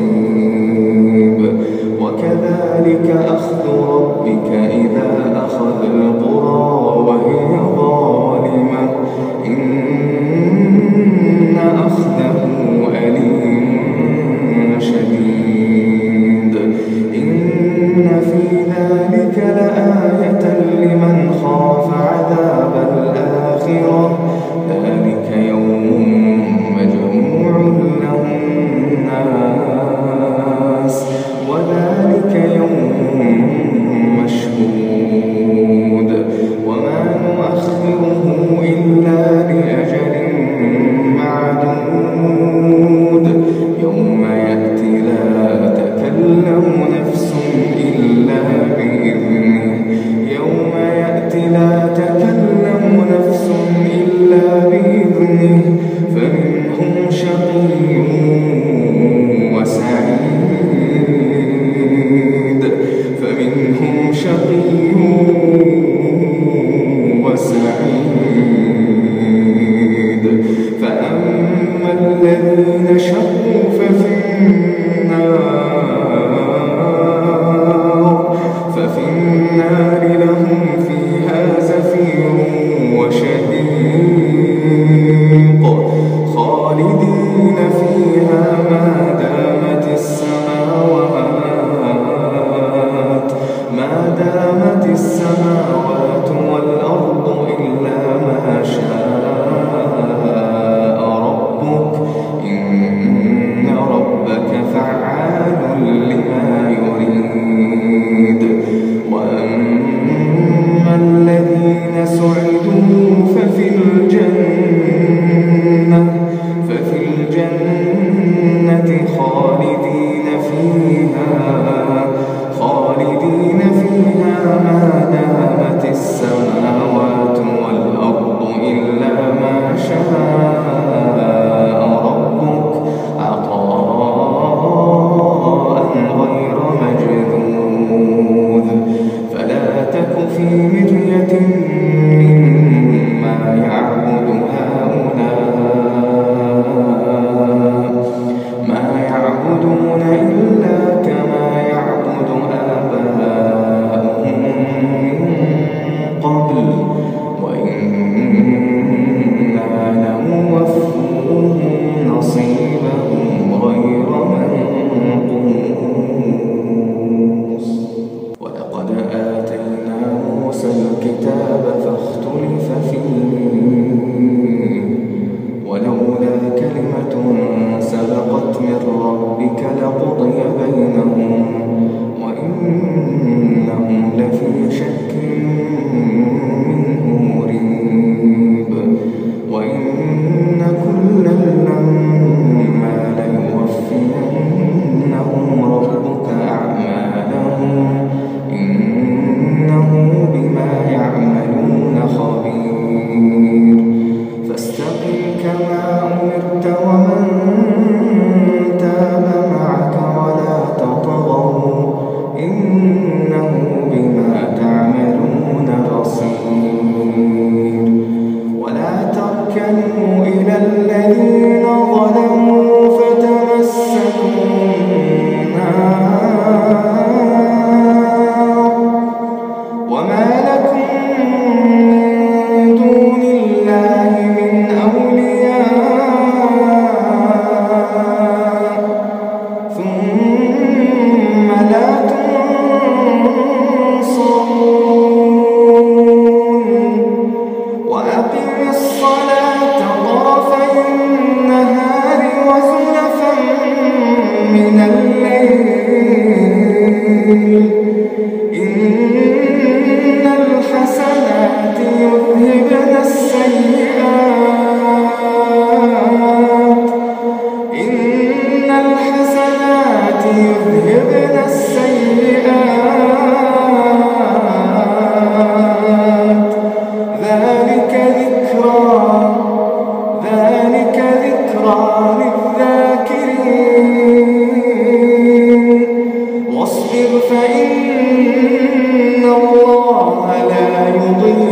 قريب وكذلك أخرج ذلك ذكرى للذاكرين. واصبر فإن الله لا يضيع